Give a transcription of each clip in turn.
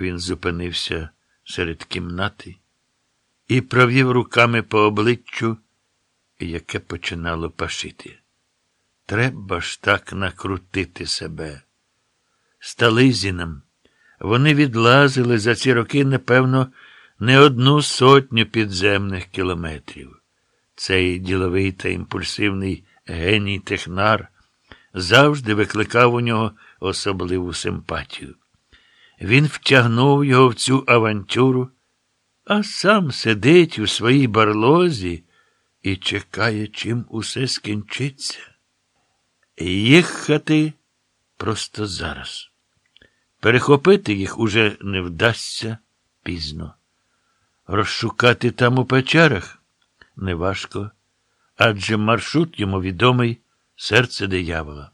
Він зупинився серед кімнати і провів руками по обличчю, яке починало пашити. Треба ж так накрутити себе. Стализінам вони відлазили за ці роки, напевно, не одну сотню підземних кілометрів. Цей діловий та імпульсивний геній технар завжди викликав у нього особливу симпатію. Він втягнув його в цю авантюру, а сам сидить у своїй барлозі і чекає, чим усе скінчиться. Їхати просто зараз. Перехопити їх уже не вдасться пізно. Розшукати там у печерах неважко, адже маршрут йому відомий серце диявола.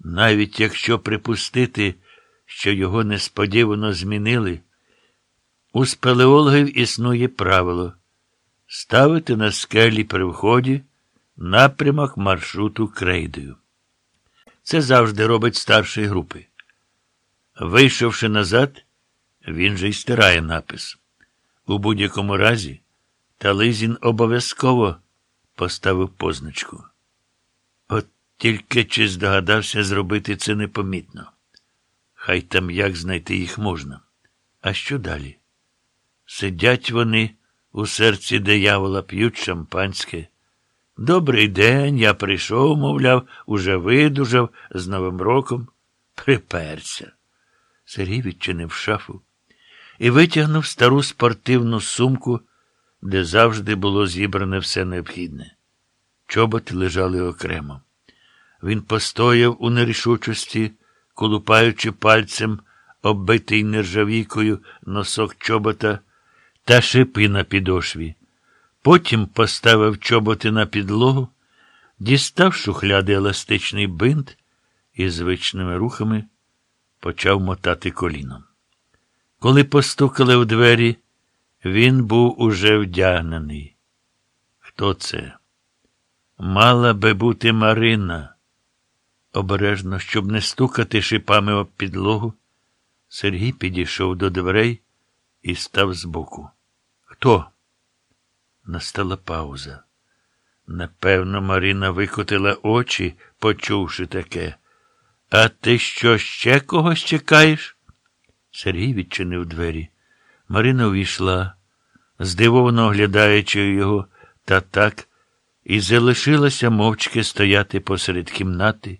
Навіть якщо припустити, що його несподівано змінили, у спелеологів існує правило ставити на скелі при вході напрямок маршруту крейдою. Це завжди робить старший групи. Вийшовши назад, він же й стирає напис. У будь-якому разі, Тализін обов'язково поставив позначку. От тільки чи здогадався зробити це непомітно. Хай там як знайти їх можна. А що далі? Сидять вони у серці диявола, п'ють шампанське. Добрий день, я прийшов, мовляв, уже видужав з Новим роком. Приперся. Сергій відчинив шафу і витягнув стару спортивну сумку, де завжди було зібране все необхідне. Чоботи лежали окремо. Він постояв у нерішучості, колупаючи пальцем оббитий нержавійкою носок чобота та шипи на підошві. Потім поставив чоботи на підлогу, дістав шухляди еластичний бинт і звичними рухами почав мотати коліном. Коли постукали в двері, він був уже вдягнений. Хто це? Мала би бути Марина. Обережно, щоб не стукати шипами об підлогу, Сергій підійшов до дверей і став збоку. Хто? Настала пауза. Напевно, Марина викотила очі, почувши таке. А ти що ще когось чекаєш? Сергій відчинив двері. Марина увійшла, здивовано оглядаючи його, та так, і залишилася мовчки стояти посеред кімнати,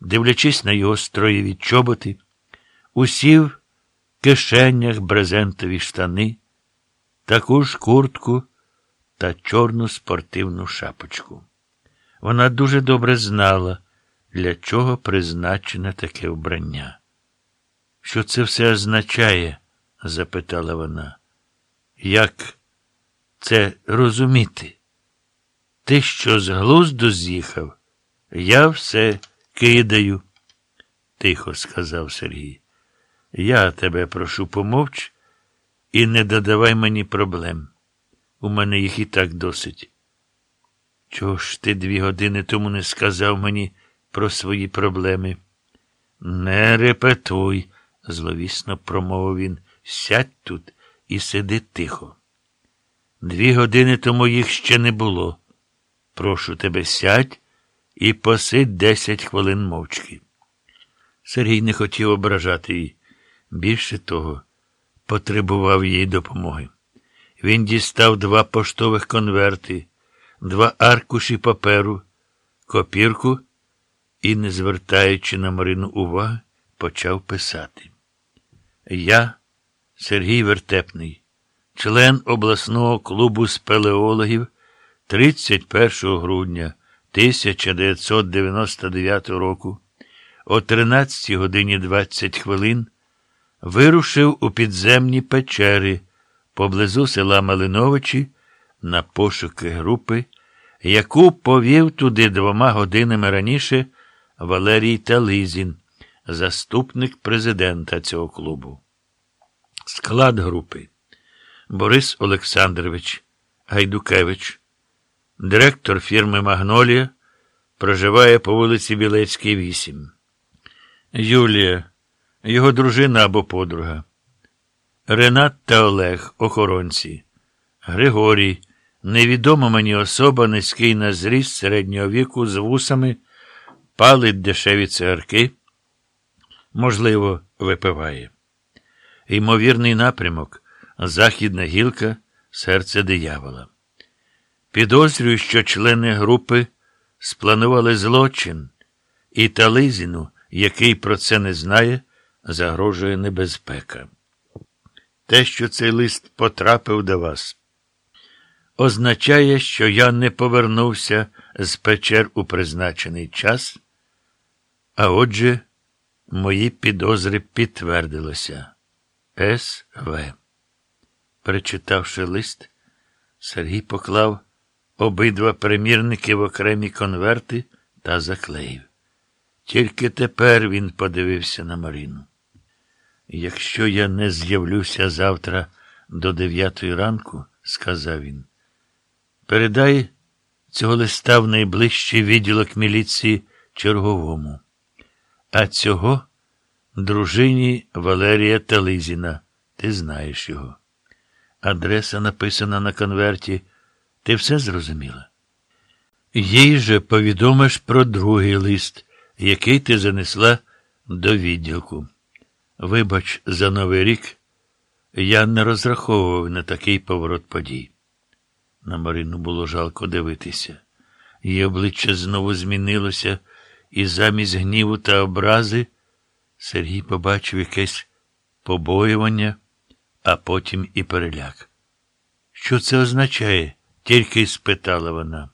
дивлячись на його строєві чоботи, усі в кишенях брезентові штани, таку ж куртку та чорну спортивну шапочку. Вона дуже добре знала, для чого призначене таке вбрання. Що це все означає? запитала вона. Як це розуміти? Ти що з глузду з'їхав? Я все кидаю, тихо сказав Сергій. Я тебе прошу помовч і не додавай мені проблем. У мене їх і так досить. Чого ж ти дві години тому не сказав мені про свої проблеми? Не репетуй, зловісно промовив він. Сядь тут і сиди тихо. Дві години тому їх ще не було. Прошу тебе, сядь і посидь десять хвилин мовчки. Сергій не хотів ображати її. Більше того, потребував її допомоги. Він дістав два поштових конверти, два аркуші паперу, копірку і, не звертаючи на Марину уваги, почав писати. Я, Сергій Вертепний, член обласного клубу спелеологів 31 грудня 1999 року о 13 годині 20 хвилин вирушив у підземні печери поблизу села Малиновичі на пошуки групи, яку повів туди двома годинами раніше Валерій Тализін, заступник президента цього клубу. Склад групи Борис Олександрович Гайдукевич, директор фірми Магнолія, проживає по вулиці Білецькій, 8. Юлія, його дружина або подруга. Ренат та Олег, охоронці. Григорій, невідома мені особа, низький на зріст середнього віку з вусами, палить дешеві цигарки, можливо, випиває. Ймовірний напрямок західна гілка, серце диявола. Підозрюю, що члени групи спланували злочин, і Тализіну, який про це не знає, загрожує небезпека. Те, що цей лист потрапив до вас, означає, що я не повернувся з печер у призначений час, а отже, мої підозри підтвердилися. С.В. Перечитавши лист, Сергій поклав обидва примірники в окремі конверти та заклеїв. Тільки тепер він подивився на Маріну. Якщо я не з'явлюся завтра до дев'ятої ранку, сказав він, передай цього листа в найближчий відділок міліції черговому, а цього дружині Валерія Тализіна. Ти знаєш його. Адреса написана на конверті. Ти все зрозуміла? Їй же повідомиш про другий лист, який ти занесла до відділку. Вибач, за новий рік я не розраховував на такий поворот подій. На Марину було жалко дивитися. Її обличчя знову змінилося, і замість гніву та образи Сергій побачив якесь побоювання, а потім і переляк. Що це означає? Тільки й спитала вона.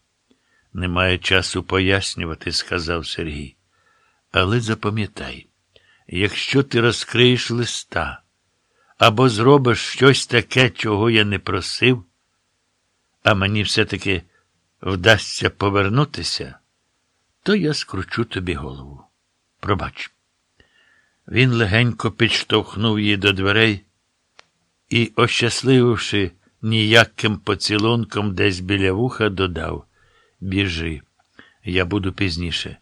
Немає часу пояснювати, сказав Сергій. Але запам'ятай, якщо ти розкриєш листа або зробиш щось таке, чого я не просив, а мені все-таки вдасться повернутися, то я скручу тобі голову. Пробач. Він легенько підштовхнув її до дверей і, ощаслививши ніяким поцілунком десь біля вуха, додав Біжи, я буду пізніше.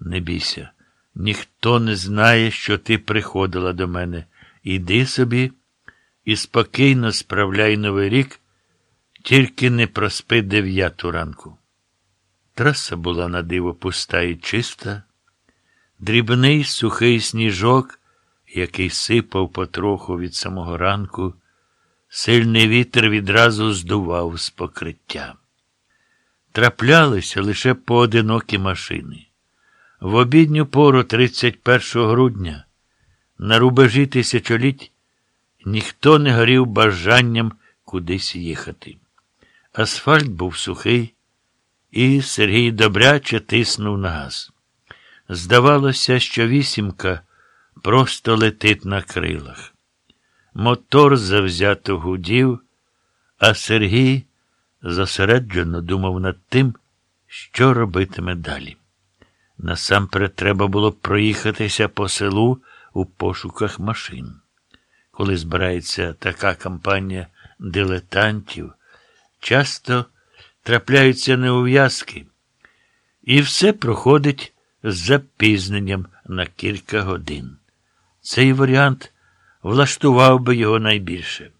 Не бійся. Ніхто не знає, що ти приходила до мене. Іди собі і спокійно справляй новий рік, тільки не проспи дев'яту ранку. Траса була на диво пуста і чиста, дрібний сухий сніжок, який сипав потроху від самого ранку, сильний вітер відразу здував з покриття. Траплялися лише поодинокі машини. В обідню пору 31 грудня на рубежі тисячоліть ніхто не горів бажанням кудись їхати. Асфальт був сухий, і Сергій добряче тиснув на газ. Здавалося, що вісімка просто летить на крилах. Мотор завзято гудів, а Сергій зосереджено думав над тим, що робитиме далі. Насамперед треба було проїхатися по селу у пошуках машин. Коли збирається така кампанія дилетантів, часто трапляються неув'язки, і все проходить з запізненням на кілька годин. Цей варіант влаштував би його найбільше.